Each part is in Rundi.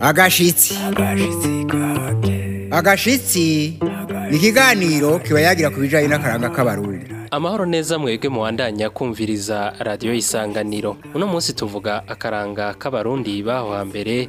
agashitsi agashitsi ikiganiro kiba yagira ku bijyanye n'akaranga k'abarurira amahoro neza mwebwe muwandanya kumviriza radiyo isanganiro uno munsi tuvuga akaranga k'abarundi baho hambere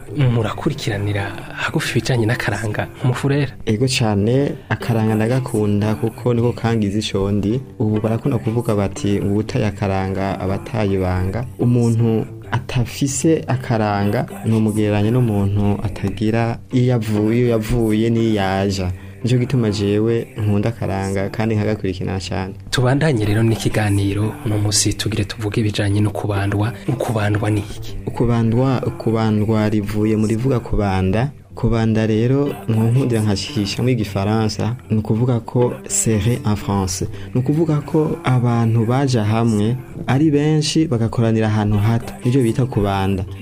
murakurikiranira hagufi ibijyanye n'akaranga umufurera ego cyane akaranga ndagakunda kuko niko kangiza ishondi ubu barakunda kuvuga bati ngo utaye akaranga ibanga umuntu atafise akaranga ni umugereranya n'umuntu atagira iyo avuye iyo yavuye n'iyo yaja nicyo gituma jewe nkunda akaranga kandi nkagakurikirana cyane tubandanye rero n'ikiganiro uno munsi tugire tuvuge ibijanye no kubandwa ukubandwa ni iki ukubandwa ukubandwa rivuye muri vuga kubanda kubanda rero nkundira nkashishamo igifaransa ni ukuvuga ko sere en france ni ukuvuga ko abantu baje hamwe ari benshi bagakoranira ahantu hato nibyo bita kubanda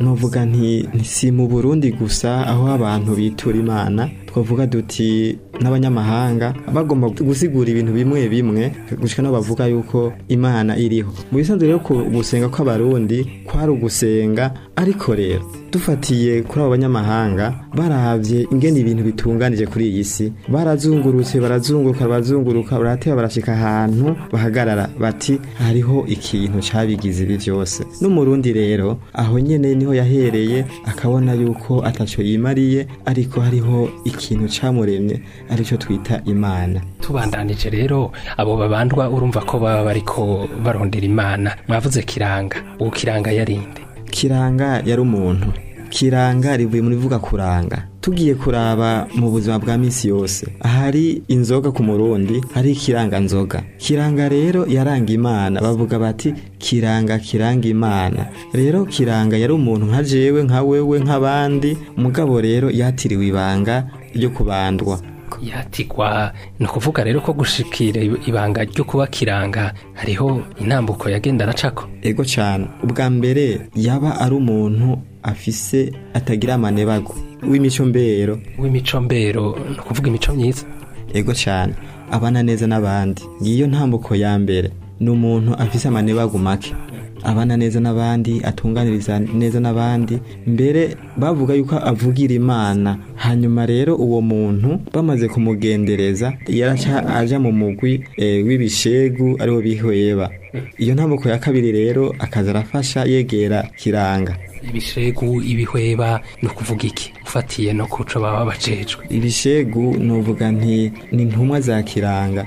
nuvuga si mu burundi gusa aho abantu bitura imana twavuga duti n'abanyamahanga bagomba gusigura ibintu bimwe bimwe gushika no bavuga yuko imana iriho mu bisanzwe rero gusenga kw'abarundi kwari ugusenga ariko rero dufatiye kuri abo banyamahanga barabye ingene ibintu bitunganije kuri iyi si barazungurutse barazunguruka barazunguruka barateba barashika ahantu bahagarara bati hariho ikintu cyabigize ibi byose n'umurundi rero aho nyene ni niho yahereye akabona yuko atacyo yimariye ariko hariho ikintu camuremye aricyo twita imana tubandanije rero abo babandwa urumva ko baba bariko barondera imana mwavuze kiranga uwo kiranga yarinde kiranga yari umuntu kiranga rivuye muri vuga kuranga tugiye kuraba mu buzima bwa minsi yose ahari inzoga ku murundi hari ikiranga nzoga kiranga rero yaranga imana bavuga bati kiranga kiranga imana rero kiranga yari umuntu nka jewe nka wewe nk'abandi mugabo rero yatiriwe ibanga ryo kubandwa yatigwa ni ukuvuga rero ko gushikira ibanga ryo kuba kiranga hariho intambuko yagenda aracako ego cyane ubwa mbere yaba ari umuntu afise atagira amanebago w'imico mbero w'imico mbero ni ukuvuga imico myiza yego cyane abana neza n'abandi ngiyo ntambuko ya mbere ni umuntu afise amanebago make abana neza n'abandi atunganiriza neza n'abandi mbere bavuga yuko avugira imana hanyuma rero uwo muntu bamaze kumugendereza yaraca aja mu mugwi eh, w'ibishegu ariwo bihweba iyo ntambuko ya kabiri rero akaza arafasha yegera kiranga ibishegu ibihweba ni ukuvuga iki ufatiye no kuco baba bacejwe ibishegu nuvuga nti ni intumwa za kiranga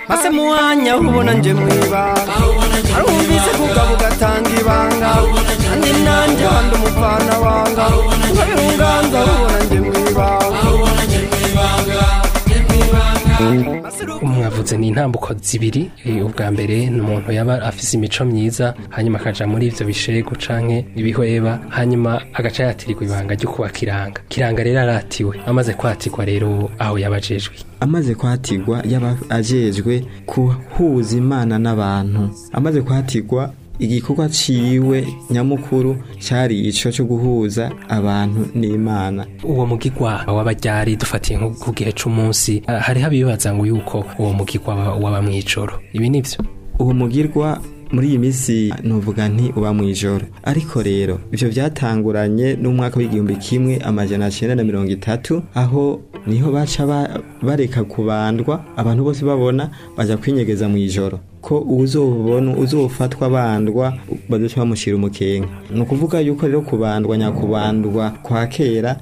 ndaza mwanya ubona nje mwibanga nahise kugaba ugatanga ibanga kandi nanjye wanda unganza njye mu ibanga Umwavuze ni intambuko zibiri ubwa mbere ni umuntu yaba afise imico myiza hanyuma akaja muri ivyo bishegu canke ibihweba hanyuma agaca yatirirwa ibanga ryo kuba kiranga kiranga rero aratiwe amaze kwatirwa rero aho yabajejwe amaze kwatirwa yaba ajejwe kuhuza imana n'abantu amaze kwatirwa igikorwa ciwe nyamukuru cyari ico cyo guhuza abantu n'Imana uwo mugigwa w'abajyari dufatiye nko ku gihe c'umunsi ah, hari habibaza ngo yuko uwo mugigwa waba mw'ijoro ibi nivyo uwo mugirwa muri iyi minsi nuvuga nti uba mu ijoro ariko rero ibyo byatanguranye n'umwaka w'igihumbi kimwe amajana cyenda na mirongo itatu aho niho baca bareka kubandwa abantu bose babona bajya kwinyegeza mu ijoro ko uzobona uzofatwa bandwa bazoca bamushyira umukenke ni ukuvuga yuko rero kubandwa nyakubandwa kwa kera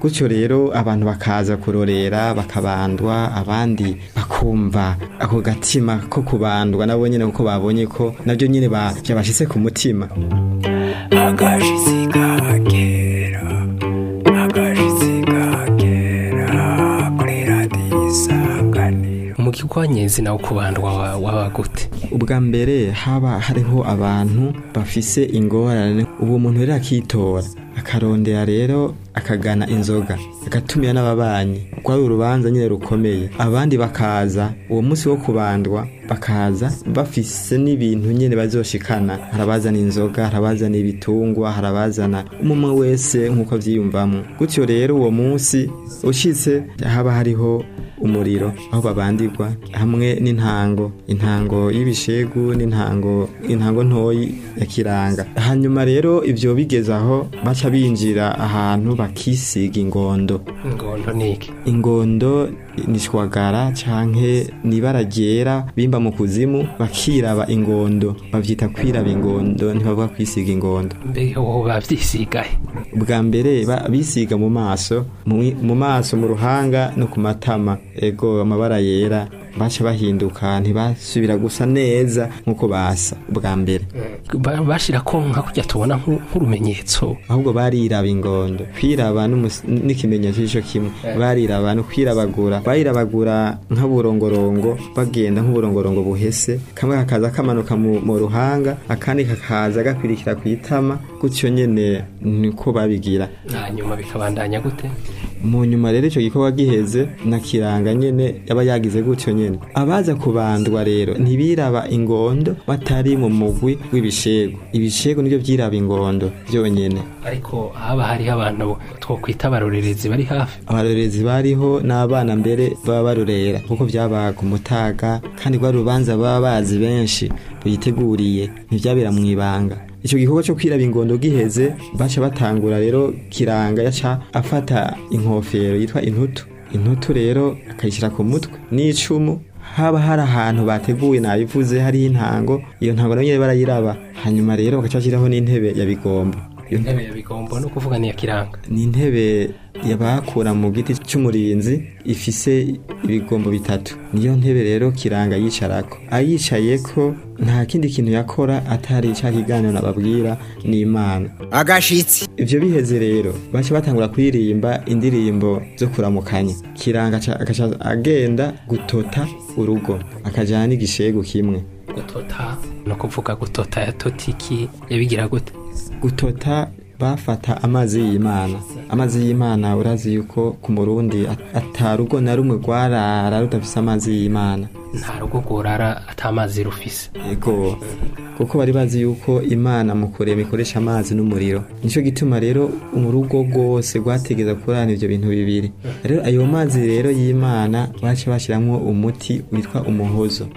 gutyo rero abantu bakaza kurorera bakabandwa abandi bakumva ako gatima ko kubandwa nabo nyine kuko babonye ko nabyo nyine byabashyize ku mutima mu kigo wanyezi nawe kubandwa waba gute ubwa mbere haba hariho abantu bafise ingorane uwo muntu rero akitora akarondera rero akagana inzoga agatumira n'ababanyi kwari urubanza nyine rukomeye abandi bakaza uwo munsi wo kubandwa bakaza bafise n'ibintu nyine bazoshikana harabazana inzoga harabazana ibitungwa harabazana umwe wese nk'uko abyiyumvamo gutyo rero uwo munsi ushyitse haba hariho umuriro aho babandirwa hamwe n'intango intango y'ibishegu n'intango intango ntoyi ya kiranga hanyuma rero ibyo bigeze aho baca binjira ahantu bakisiga ingondo ingondo niki ingondo ni ishwagara canke nibara ryera bimba mu kuzimu bakiraba ingondo babyita kwiraba ingondo ntibavuga kwisiga ingondo mbega wowe bavyisigaye bwa mbere bisiga mu maso mu maso mu ruhanga no ku matama ego amabara yera baca bahinduka ntibasubira gusa neza nk'uko basa bwa mbere bashira ko nkakujya tubona nk'urumenyetso ahubwo bariraba ingondo kwiraba n'ikimenyetso cy'icyo kimwe eh. bariraba no kwirabagura barirabagura nk'uburongorongo bagenda nk'uburongorongo buhese kamwe kakaza kamanuka mu ruhanga akandi kakaza gakwirikira ku itama gutyo nyine niko babigira hanyuma bikabandanya gute mu nyuma rero icyo gikorwa giheze na kiranga nyine yaba yagize gutyo nyine abaza kubandwa rero ntibiraba ingondo batari mu mugwi w'ibishego ibishego nibyo byiraba ingondo byonyine ariko haba hariho abantu two abarorerezi bari hafi abarorerezi bariho n'abana mbere baba barorera kuko byabaga umutaga kandi rwa rubanza baba bazi benshi biyiteguriye ntibyabera mu ibanga icyo gikorwa cyo kwiraba ingondo giheze baca batangura rero kiranga yaca afata inkofero yitwa intutu intutu rero akayishyira ku mutwe n'icumu haba hari ahantu bateguye nabivuze hari intango iyo ntango nayo nyine barayiraba hanyuma rero bagaca bashyiraho n'intebe ya bigomba intebe ya bigomba ni ukuvuga ni iya kiranga ni intebe bakura mu giti cy'umurinzi ifise ibigombo bitatu niyo ntebe rero kiranga yicarako ayicaye ko nta kindi kintu yakora atari cya kiganiro nababwira n'imana agashitsi ibyo biheze rero baca batangura kuririmba indirimbo zo kuramukanya kiranga agenda gutota urugo akajyana n'igishegu kimwe gutota ni ukuvuga gutota yatotiki yabigira gute gutota bafata amazi y'imana amazi y'imana urazi yuko ku murundi atarugo na rumwe rwarara rudafise amazi y'imana nta rugo rworara ata rufise kuko bari bazi yuko imana mu kurema ikoresha amazi n'umuriro nicyo gituma rero urugo rwose rwategeza kurana ibyo bintu bibiri rero ayo mazi rero y'imana baca bashyiramo umuti witwa umuhozo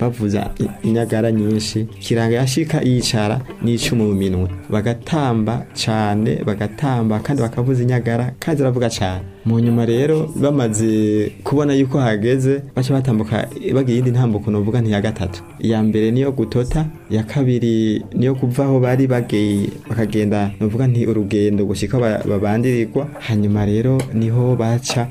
bavuza inyagara nyinshi kiranga yashika yicara n'icumu mu minwe bagatamba cyane bagatamba kandi bakavuza inyagara kandi ziravuga cyane mu nyuma rero bamaze kubona yuko hageze baca batambuka bagira iyindi ntambuko bavuga ntiya gatatu iya mbere niyo gutota ya kabiri niyo kuva aho bari bageye bakagenda bavuga nti urugendo gushika babandirirwa hanyuma rero niho baca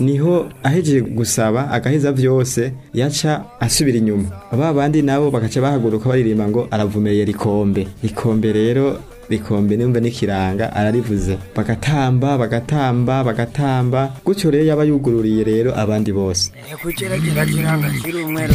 niho ahejeje gusaba agaheza byose yaca asubira inyuma aba bandi nabo bagaca bahaguruka baririmba ngo aravumereye rikombe rikombe rero rikombe nimba n'ikiranga ararivuze bagatamba bagatamba bagatamba gutyo rero yaba yugururiye rero abandi bose kugeragera kiri umweru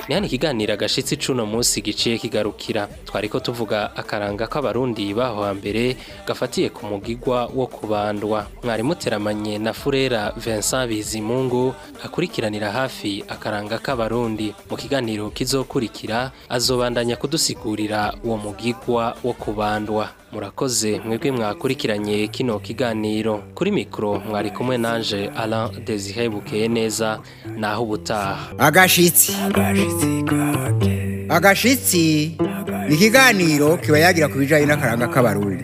ni ikiganiro agashyitsi cuno munsi giciye kigarukira twari ko tuvuga akaranga k'abarundi baho hambere gafatiye ku mugigwa wo kubandwa mwari muteramanye na furera Vincent bizimungu akurikiranira hafi akaranga k'abarundi mu kiganiro kizokurikira azobandanya kudusigurira uwo mugigwa wo kubandwa murakoze mwebwe mwakurikiranye kino kiganiro kuri mikoro mwari kumwe nanje Alain Desire bukeye neza naho ubutaha agashitsi agashitsi ni ikiganiro kiba yagira ku bijyanye n'akaranga k'abarundi